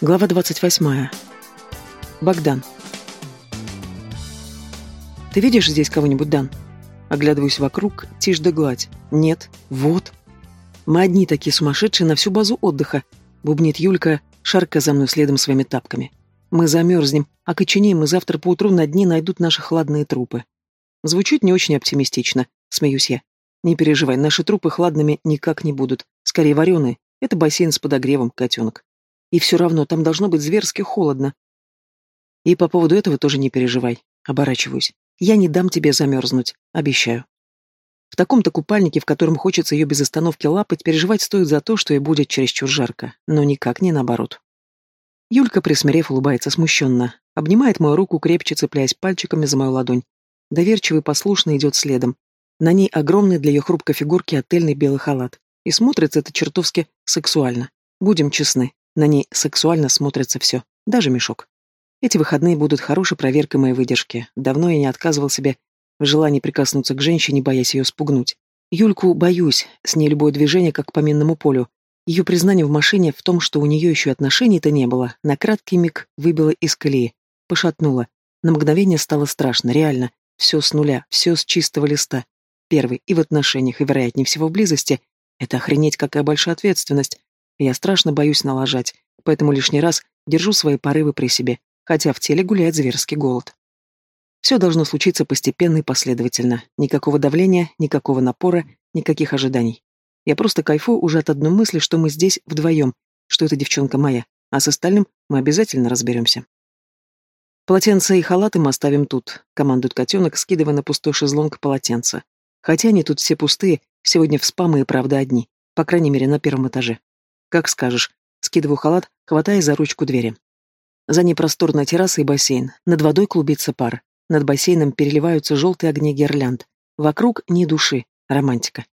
Глава 28. Богдан. «Ты видишь здесь кого-нибудь, Дан?» Оглядываюсь вокруг, тишь да гладь. «Нет. Вот». «Мы одни такие сумасшедшие на всю базу отдыха», — бубнит Юлька, шарка за мной следом своими тапками. «Мы замерзнем, а коченеем мы завтра поутру на дне найдут наши хладные трупы». Звучит не очень оптимистично, смеюсь я. «Не переживай, наши трупы хладными никак не будут. Скорее вареные. Это бассейн с подогревом, котенок». И все равно там должно быть зверски холодно. И по поводу этого тоже не переживай. Оборачиваюсь. Я не дам тебе замерзнуть. Обещаю. В таком-то купальнике, в котором хочется ее без остановки лапать, переживать стоит за то, что ей будет чересчур жарко. Но никак не наоборот. Юлька, присмирев, улыбается смущенно. Обнимает мою руку, крепче цепляясь пальчиками за мою ладонь. Доверчивый послушно идет следом. На ней огромный для ее хрупкой фигурки отельный белый халат. И смотрится это чертовски сексуально. Будем честны. На ней сексуально смотрится все, даже мешок. Эти выходные будут хорошей проверкой моей выдержки. Давно я не отказывал себе в желании прикоснуться к женщине, боясь ее спугнуть. Юльку боюсь, с ней любое движение как по минному полю. Ее признание в машине в том, что у нее еще отношений-то не было, на краткий миг выбило из колеи, пошатнуло. На мгновение стало страшно, реально. Все с нуля, все с чистого листа. Первый и в отношениях, и, вероятнее всего, в близости. Это охренеть какая большая ответственность. Я страшно боюсь налажать, поэтому лишний раз держу свои порывы при себе, хотя в теле гуляет зверский голод. Все должно случиться постепенно и последовательно. Никакого давления, никакого напора, никаких ожиданий. Я просто кайфую уже от одной мысли, что мы здесь вдвоем, что эта девчонка моя, а с остальным мы обязательно разберемся. Полотенце и халаты мы оставим тут, командует котенок, скидывая на пустой шезлонг полотенце. Хотя они тут все пустые, сегодня в спа и правда одни, по крайней мере на первом этаже. «Как скажешь». Скидываю халат, хватая за ручку двери. За ней просторная терраса и бассейн. Над водой клубится пар. Над бассейном переливаются желтые огни гирлянд. Вокруг ни души. Романтика.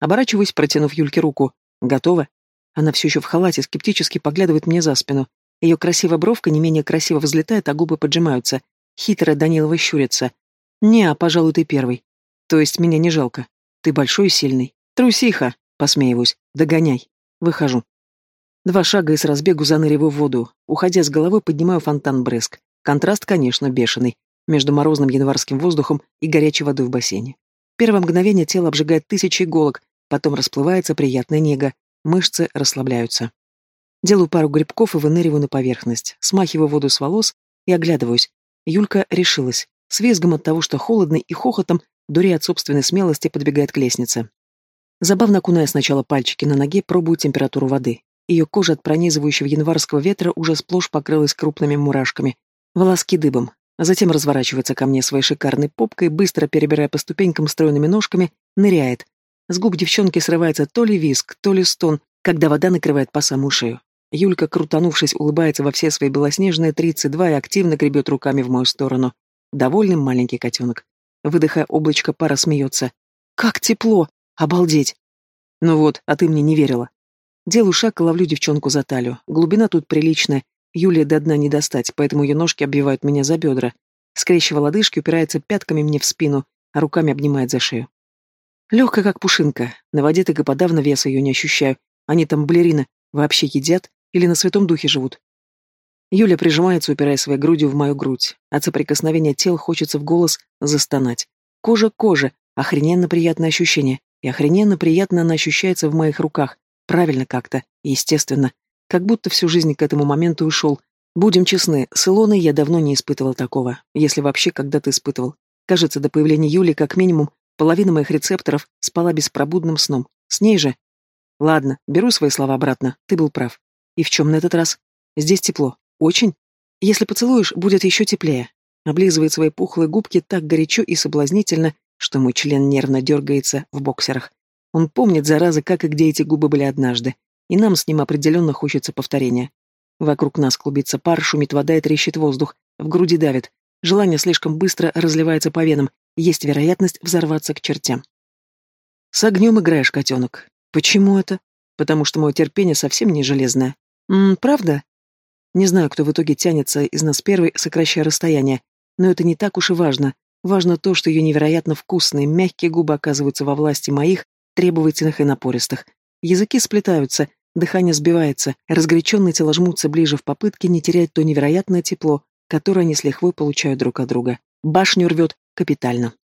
Оборачиваюсь, протянув Юльке руку. Готова? Она все еще в халате, скептически поглядывает мне за спину. Ее красивая бровка не менее красиво взлетает, а губы поджимаются. Хитрая Данилова щурится. «Не, а, пожалуй, ты первый. То есть меня не жалко. Ты большой и сильный. Трусиха!» Посмеиваюсь. «Догоняй». Выхожу. Два шага и с разбегу заныриваю в воду. Уходя с головы, поднимаю фонтан брызг. Контраст, конечно, бешеный. Между морозным январским воздухом и горячей водой в бассейне. Первое мгновение тело обжигает тысячи иголок, потом расплывается приятная нега, мышцы расслабляются. Делаю пару грибков и выныриваю на поверхность, смахиваю воду с волос и оглядываюсь. Юлька решилась. С визгом от того, что холодно, и хохотом, дуре от собственной смелости, подбегает к лестнице. Забавно окуная сначала пальчики на ноге, пробую температуру воды. Ее кожа от пронизывающего январского ветра уже сплошь покрылась крупными мурашками. Волоски дыбом. Затем разворачивается ко мне своей шикарной попкой, быстро перебирая по ступенькам стройными ножками, ныряет. С губ девчонки срывается то ли виск, то ли стон, когда вода накрывает по самую шею. Юлька, крутанувшись, улыбается во все свои белоснежные тридцать два и активно гребет руками в мою сторону. Довольный маленький котенок. Выдыхая облачко, пара смеется. «Как тепло! Обалдеть!» «Ну вот, а ты мне не верила. Делаю шаг и ловлю девчонку за талию. Глубина тут приличная. Юлия до дна не достать, поэтому ее ножки обвивают меня за бедра. Скрещивая лодыжки, упирается пятками мне в спину, а руками обнимает за шею. Легкая, как пушинка. На воде так и подавно веса ее не ощущаю. Они там, балерины, вообще едят или на святом духе живут. Юля прижимается, упирая своей грудью в мою грудь. От соприкосновения тел хочется в голос застонать. Кожа к коже, охрененно приятное ощущение. И охрененно приятно она ощущается в моих руках, Правильно как-то, естественно. Как будто всю жизнь к этому моменту ушел. Будем честны, с Илоной я давно не испытывал такого, если вообще когда-то испытывал. Кажется, до появления Юли как минимум половина моих рецепторов спала беспробудным сном. С ней же... Ладно, беру свои слова обратно, ты был прав. И в чем на этот раз? Здесь тепло. Очень. Если поцелуешь, будет еще теплее. Облизывает свои пухлые губки так горячо и соблазнительно, что мой член нервно дергается в боксерах. Он помнит, зараза, как и где эти губы были однажды. И нам с ним определенно хочется повторения. Вокруг нас клубится пар, шумит вода и трещит воздух. В груди давит. Желание слишком быстро разливается по венам. Есть вероятность взорваться к чертям. С огнем играешь, котенок. Почему это? Потому что мое терпение совсем не железное. М, правда? Не знаю, кто в итоге тянется из нас первый, сокращая расстояние. Но это не так уж и важно. Важно то, что ее невероятно вкусные, мягкие губы оказываются во власти моих, требовательных и напористых. Языки сплетаются, Дыхание сбивается, разгоряченные тела жмутся ближе в попытке не терять то невероятное тепло, которое они с лихвой получают друг от друга. Башню рвет капитально.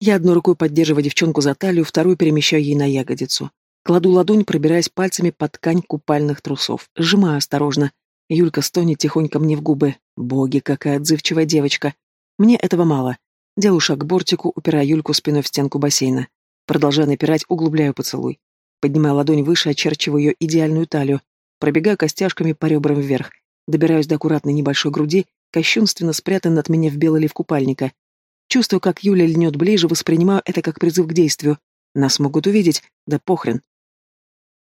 Я одной рукой поддерживаю девчонку за талию, вторую перемещаю ей на ягодицу. Кладу ладонь, пробираясь пальцами под ткань купальных трусов. Сжимаю осторожно. Юлька стонет тихонько мне в губы. Боги, какая отзывчивая девочка. Мне этого мало. Делаю шаг к бортику, упирая Юльку спиной в стенку бассейна. Продолжая напирать, углубляю поцелуй. Поднимаю ладонь выше, очерчиваю ее идеальную талию. Пробегаю костяшками по ребрам вверх. Добираюсь до аккуратной небольшой груди, кощунственно спрятанной от меня в белый лиф купальника. Чувствую, как Юля льнет ближе, воспринимаю это как призыв к действию. Нас могут увидеть, да похрен.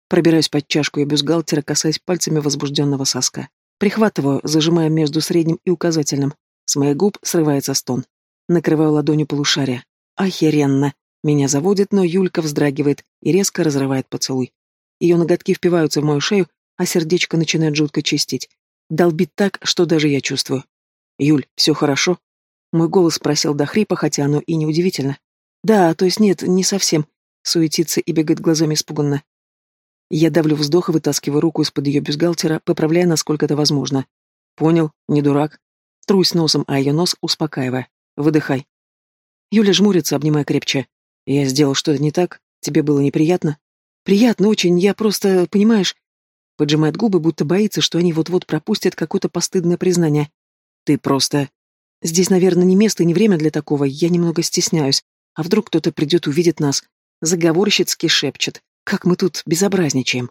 Пробираюсь под чашку и бюстгальтера, касаясь пальцами возбужденного соска. Прихватываю, зажимая между средним и указательным. С моих губ срывается стон. Накрываю ладонью полушария. Охеренно. Меня заводит, но Юлька вздрагивает и резко разрывает поцелуй. Ее ноготки впиваются в мою шею, а сердечко начинает жутко чистить. Долбит так, что даже я чувствую. «Юль, все хорошо?» Мой голос просил до хрипа, хотя оно и неудивительно. «Да, то есть нет, не совсем», — суетится и бегает глазами испуганно. Я давлю вздох и вытаскиваю руку из-под ее бюстгальтера, поправляя, насколько это возможно. «Понял, не дурак». Трусь носом, а ее нос успокаивая. «Выдыхай». Юля жмурится, обнимая крепче. «Я сделал что-то не так? Тебе было неприятно?» «Приятно очень, я просто, понимаешь...» Поджимает губы, будто боится, что они вот-вот пропустят какое-то постыдное признание. «Ты просто...» Здесь, наверное, не место и не время для такого, я немного стесняюсь. А вдруг кто-то придет, увидит нас? Заговорщицки шепчет. Как мы тут безобразничаем.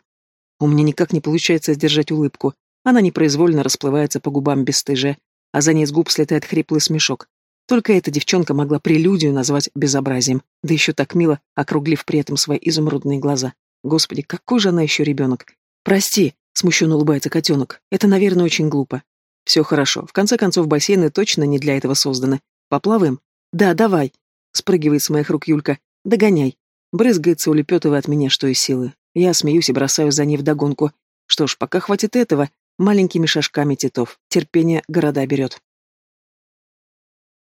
У меня никак не получается сдержать улыбку. Она непроизвольно расплывается по губам бесстыжая, а за ней с губ слетает хриплый смешок. Только эта девчонка могла прелюдию назвать безобразием, да еще так мило, округлив при этом свои изумрудные глаза. Господи, какой же она еще ребенок. Прости, смущенно улыбается котенок. Это, наверное, очень глупо. Все хорошо. В конце концов, бассейны точно не для этого созданы. Поплаваем? Да, давай. Спрыгивает с моих рук Юлька. Догоняй. Брызгается, улепетывая от меня, что из силы. Я смеюсь и бросаю за ней вдогонку. Что ж, пока хватит этого, маленькими шажками титов. Терпение города берет.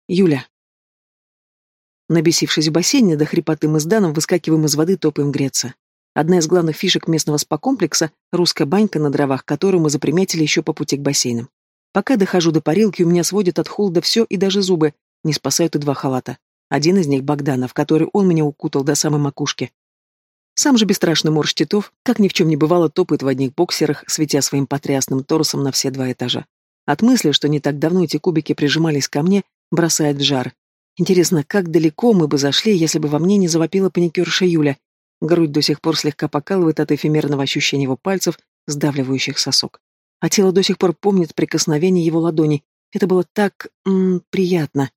Юля. Набесившись в бассейне, до хрипоты мы с Даном выскакиваем из воды, топаем греться. Одна из главных фишек местного спа-комплекса — русская банька на дровах, которую мы заприметили еще по пути к бассейнам. Пока дохожу до парилки, у меня сводит от холода все и даже зубы, не спасают и два халата. Один из них Богданов, который он меня укутал до самой макушки. Сам же бесстрашный морж Титов, как ни в чем не бывало, топает в одних боксерах, светя своим потрясным торсом на все два этажа. От мысли, что не так давно эти кубики прижимались ко мне, бросает в жар. Интересно, как далеко мы бы зашли, если бы во мне не завопила паникерша Юля. Грудь до сих пор слегка покалывает от эфемерного ощущения его пальцев, сдавливающих сосок а тело до сих пор помнит прикосновение его ладони. Это было так... М -м, приятно.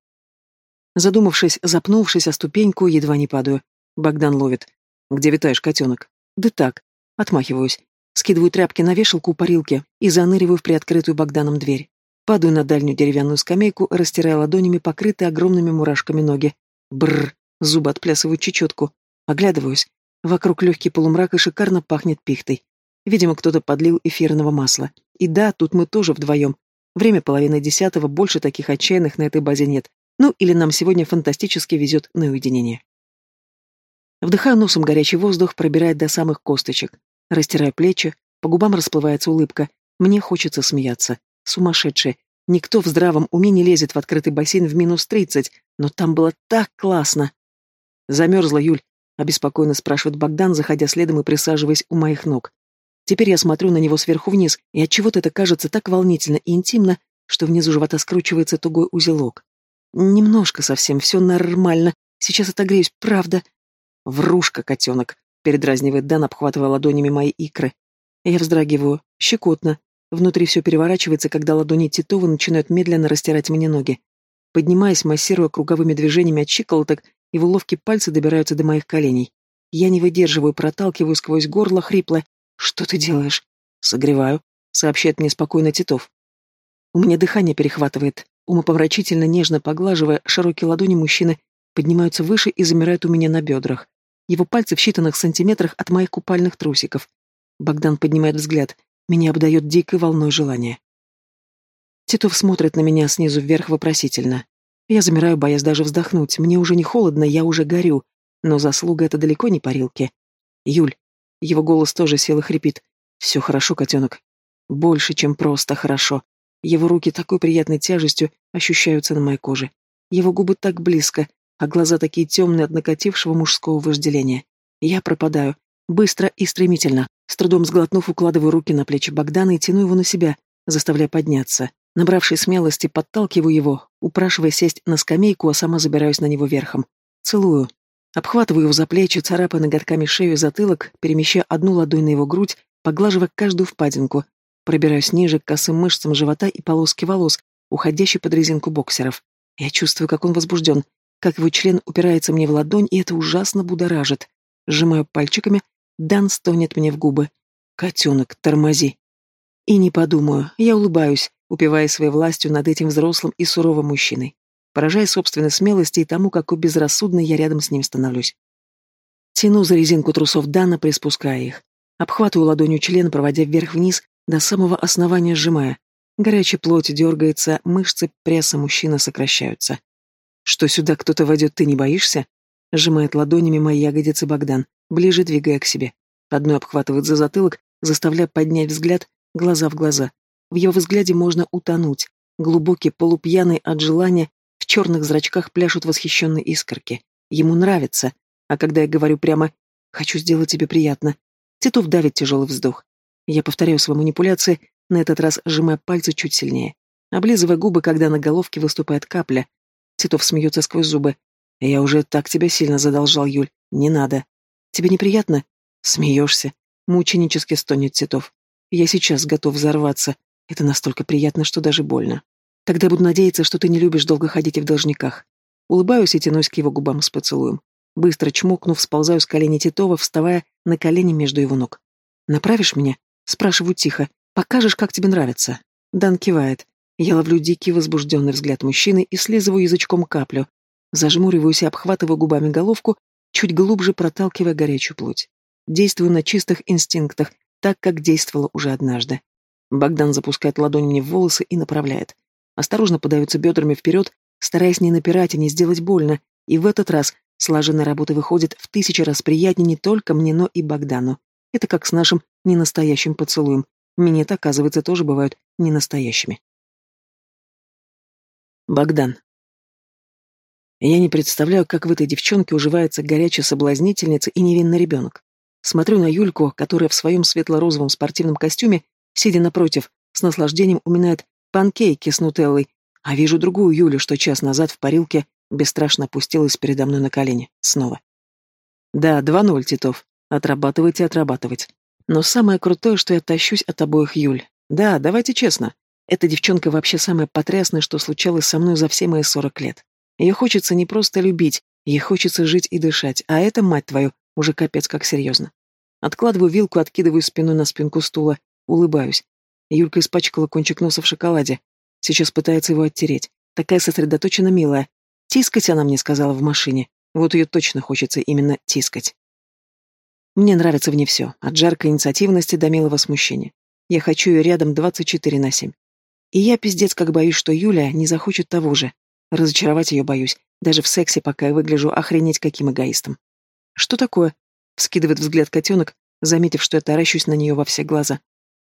Задумавшись, запнувшись о ступеньку, едва не падаю. Богдан ловит. «Где витаешь, котенок?» «Да так». Отмахиваюсь. Скидываю тряпки на вешалку у парилки и заныриваю в приоткрытую Богданом дверь. Падаю на дальнюю деревянную скамейку, растирая ладонями покрытые огромными мурашками ноги. Бррр, зубы отплясывают чечетку. Оглядываюсь. Вокруг легкий полумрак и шикарно пахнет пихтой. Видимо, кто-то подлил эфирного масла. И да, тут мы тоже вдвоем. Время половины десятого, больше таких отчаянных на этой базе нет. Ну, или нам сегодня фантастически везет на уединение. Вдыхаю носом горячий воздух, пробирает до самых косточек. Растираю плечи, по губам расплывается улыбка. Мне хочется смеяться. Сумасшедший. Никто в здравом уме не лезет в открытый бассейн в минус тридцать, но там было так классно. Замерзла Юль, обеспокоенно спрашивает Богдан, заходя следом и присаживаясь у моих ног. Теперь я смотрю на него сверху вниз, и отчего-то это кажется так волнительно и интимно, что внизу живота скручивается тугой узелок. Немножко совсем, все нормально. Сейчас отогреюсь, правда. Врушка, котенок, передразнивает Дан, обхватывая ладонями мои икры. Я вздрагиваю, щекотно. Внутри все переворачивается, когда ладони Титова начинают медленно растирать мне ноги. Поднимаясь, массируя круговыми движениями от щиколоток, его ловкие пальцы добираются до моих коленей. Я не выдерживаю, проталкиваю сквозь горло хрипло. «Что ты делаешь?» «Согреваю», — сообщает мне спокойно Титов. У меня дыхание перехватывает. Умопомрачительно нежно поглаживая, широкие ладони мужчины поднимаются выше и замирают у меня на бедрах. Его пальцы в считанных сантиметрах от моих купальных трусиков. Богдан поднимает взгляд. Меня обдает дикой волной желания. Титов смотрит на меня снизу вверх вопросительно. Я замираю, боясь даже вздохнуть. Мне уже не холодно, я уже горю. Но заслуга это далеко не парилки. Юль, его голос тоже сел и хрипит. Все хорошо, котенок. Больше, чем просто хорошо. Его руки такой приятной тяжестью ощущаются на моей коже. Его губы так близко, а глаза такие темные от накатившего мужского вожделения. Я пропадаю. Быстро и стремительно. С трудом сглотнув, укладываю руки на плечи Богдана и тяну его на себя, заставляя подняться. Набравшись смелости, подталкиваю его, упрашивая сесть на скамейку, а сама забираюсь на него верхом. Целую. Обхватываю его за плечи, царапая ноготками шею и затылок, перемещая одну ладонь на его грудь, поглаживая каждую впадинку. Пробираюсь ниже к косым мышцам живота и полоски волос, уходящей под резинку боксеров. Я чувствую, как он возбужден, как его член упирается мне в ладонь, и это ужасно будоражит. Сжимаю пальчиками, Дан стонет мне в губы. «Котенок, тормози!» И не подумаю, я улыбаюсь, упиваясь своей властью над этим взрослым и суровым мужчиной, поражая собственной смелости и тому, какой безрассудный я рядом с ним становлюсь. Тяну за резинку трусов Дана, приспуская их. Обхватываю ладонью член, проводя вверх-вниз, до самого основания сжимая. Горячая плоть дергается, мышцы пресса мужчины сокращаются. «Что сюда кто-то войдет, ты не боишься?» Сжимает ладонями мои ягодицы Богдан, ближе двигая к себе. Одной обхватывает за затылок, заставляя поднять взгляд, глаза в глаза. В его взгляде можно утонуть. Глубокий, полупьяный от желания, в черных зрачках пляшут восхищенные искорки. Ему нравится. А когда я говорю прямо «хочу сделать тебе приятно», Титов давит тяжелый вздох. Я повторяю свои манипуляции, на этот раз сжимая пальцы чуть сильнее. Облизывая губы, когда на головке выступает капля. Титов смеется сквозь зубы. «Я уже так тебя сильно задолжал, Юль. Не надо. Тебе неприятно?» Смеешься. Мученически стонет Титов. Я сейчас готов взорваться. Это настолько приятно, что даже больно. Тогда буду надеяться, что ты не любишь долго ходить в должниках. Улыбаюсь и тянусь к его губам с поцелуем. Быстро чмокнув, сползаю с колени Титова, вставая на колени между его ног. «Направишь меня?» Спрашиваю тихо. «Покажешь, как тебе нравится?» Дан кивает. Я ловлю дикий возбужденный взгляд мужчины и слизываю язычком каплю, Зажмуриваюсь и обхватываю губами головку, чуть глубже проталкивая горячую плоть. Действую на чистых инстинктах, так, как действовала уже однажды. Богдан запускает ладонь мне в волосы и направляет. Осторожно подаются бедрами вперед, стараясь не напирать и не сделать больно, и в этот раз слаженная работа выходит в тысячи раз приятнее не только мне, но и Богдану. Это как с нашим ненастоящим поцелуем. Минет, оказывается, тоже бывают ненастоящими. Богдан. Я не представляю, как в этой девчонке уживается горячая соблазнительница и невинный ребенок. Смотрю на Юльку, которая в своем светло-розовом спортивном костюме, сидя напротив, с наслаждением уминает панкейки с нутеллой, а вижу другую Юлю, что час назад в парилке бесстрашно опустилась передо мной на колени. Снова. Да, два ноль, Титов. Отрабатывать и отрабатывать. Но самое крутое, что я тащусь от обоих Юль. Да, давайте честно. Эта девчонка вообще самое потрясное, что случалось со мной за все мои сорок лет. Ее хочется не просто любить, ей хочется жить и дышать, а это, мать твою, уже капец как серьезно. Откладываю вилку, откидываю спину на спинку стула, улыбаюсь. Юлька испачкала кончик носа в шоколаде. Сейчас пытается его оттереть. Такая сосредоточенно милая. Тискать она мне сказала в машине. Вот ее точно хочется именно тискать. Мне нравится в ней все, от жаркой инициативности до милого смущения. Я хочу ее рядом 24 на 7. И я пиздец как боюсь, что Юля не захочет того же. Разочаровать ее боюсь, даже в сексе, пока я выгляжу охренеть каким эгоистом. «Что такое?» — вскидывает взгляд котенок, заметив, что я таращусь на нее во все глаза.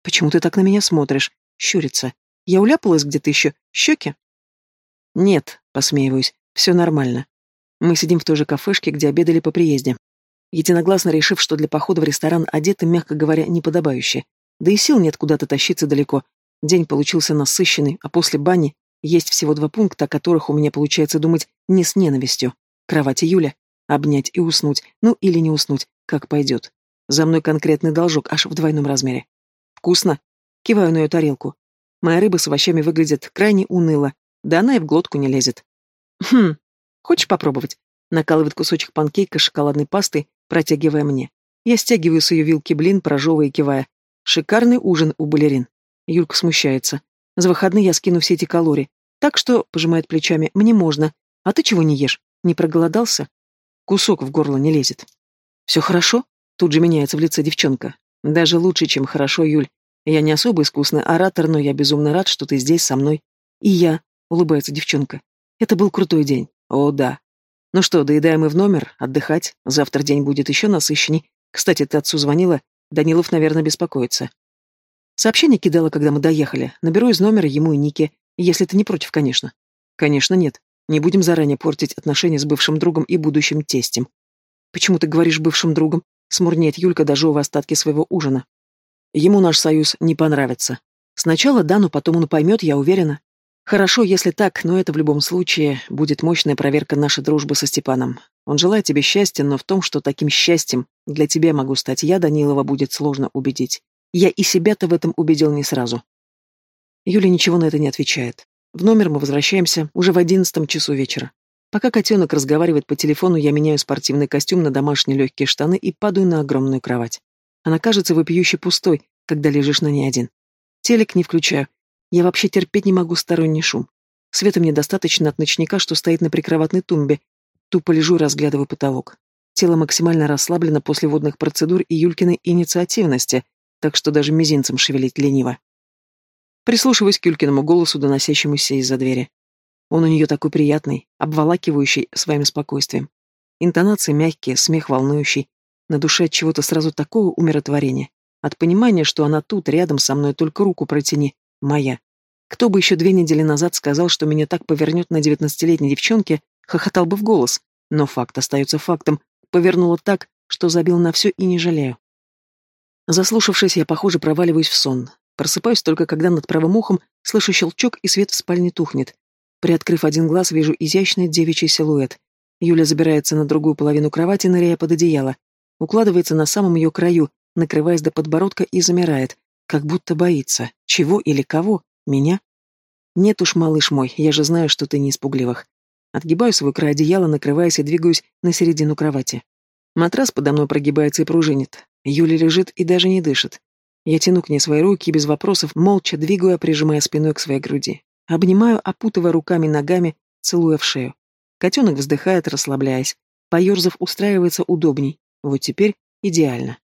«Почему ты так на меня смотришь?» — щурится. «Я уляпалась где-то еще? Щеки?» «Нет», — посмеиваюсь, — «все нормально. Мы сидим в той же кафешке, где обедали по приезде. Единогласно решив, что для похода в ресторан одеты, мягко говоря, неподобающе. Да и сил нет куда-то тащиться далеко. День получился насыщенный, а после бани есть всего два пункта, о которых у меня получается думать не с ненавистью. Кровать Юля. Обнять и уснуть. Ну или не уснуть, как пойдет. За мной конкретный должок, аж в двойном размере. Вкусно? Киваю на ее тарелку. Моя рыба с овощами выглядит крайне уныло. Да она и в глотку не лезет. Хм, хочешь попробовать? Накалывает кусочек панкейка с шоколадной пастой, протягивая мне. Я стягиваю с ее вилки блин, прожевывая и кивая. Шикарный ужин у балерин. Юлька смущается. За выходные я скину все эти калории. Так что, пожимает плечами, мне можно. А ты чего не ешь? Не проголодался? Кусок в горло не лезет. Все хорошо? Тут же меняется в лице девчонка. Даже лучше, чем хорошо, Юль. Я не особо искусный оратор, но я безумно рад, что ты здесь со мной. И я, улыбается девчонка. Это был крутой день. О, да. Ну что, доедаем мы в номер, отдыхать. Завтра день будет еще насыщенней. Кстати, ты отцу звонила? Данилов, наверное, беспокоится. Сообщение кидала, когда мы доехали. Наберу из номера ему и Нике, если ты не против, конечно. Конечно, нет. Не будем заранее портить отношения с бывшим другом и будущим тестем. Почему ты говоришь бывшим другом? Смурнеет Юлька, дожевывая остатки своего ужина. Ему наш союз не понравится. Сначала да, но потом он поймет, я уверена. Хорошо, если так, но это в любом случае будет мощная проверка нашей дружбы со Степаном. Он желает тебе счастья, но в том, что таким счастьем для тебя могу стать я, Данилова, будет сложно убедить. Я и себя-то в этом убедил не сразу. Юля ничего на это не отвечает. В номер мы возвращаемся уже в одиннадцатом часу вечера. Пока котенок разговаривает по телефону, я меняю спортивный костюм на домашние легкие штаны и падаю на огромную кровать. Она кажется вопиюще пустой, когда лежишь на ней один. Телек не включаю, я вообще терпеть не могу сторонний шум. Света мне достаточно от ночника, что стоит на прикроватной тумбе. Тупо лежу и разглядываю потолок. Тело максимально расслаблено после водных процедур и Юлькиной инициативности, так что даже мизинцем шевелить лениво. Прислушиваюсь к Юлькиному голосу, доносящемуся из-за двери. Он у нее такой приятный, обволакивающий своим спокойствием. Интонации мягкие, смех волнующий. На душе от чего-то сразу такого умиротворения. От понимания, что она тут, рядом со мной, только руку протяни, Моя. Кто бы еще две недели назад сказал, что меня так повернет на девятнадцатилетней девчонке, хохотал бы в голос. Но факт остается фактом. Повернула так, что забил на все и не жалею. Заслушавшись, я, похоже, проваливаюсь в сон. Просыпаюсь только, когда над правым ухом слышу щелчок, и свет в спальне тухнет. Приоткрыв один глаз, вижу изящный девичий силуэт. Юля забирается на другую половину кровати, ныряя под одеяло. Укладывается на самом ее краю, накрываясь до подбородка и замирает, как будто боится. Чего или кого? Меня? Нет уж, малыш мой, я же знаю, что ты не испугливых. Отгибаю свой край одеяла, накрываясь и двигаюсь на середину кровати. Матрас подо мной прогибается и пружинит. Юля лежит и даже не дышит. Я тяну к ней свои руки и без вопросов, молча двигаю, прижимая спиной к своей груди. Обнимаю, опутывая руками ногами, целуя в шею. Котенок вздыхает, расслабляясь. Поерзав, устраивается удобней. Вот теперь идеально.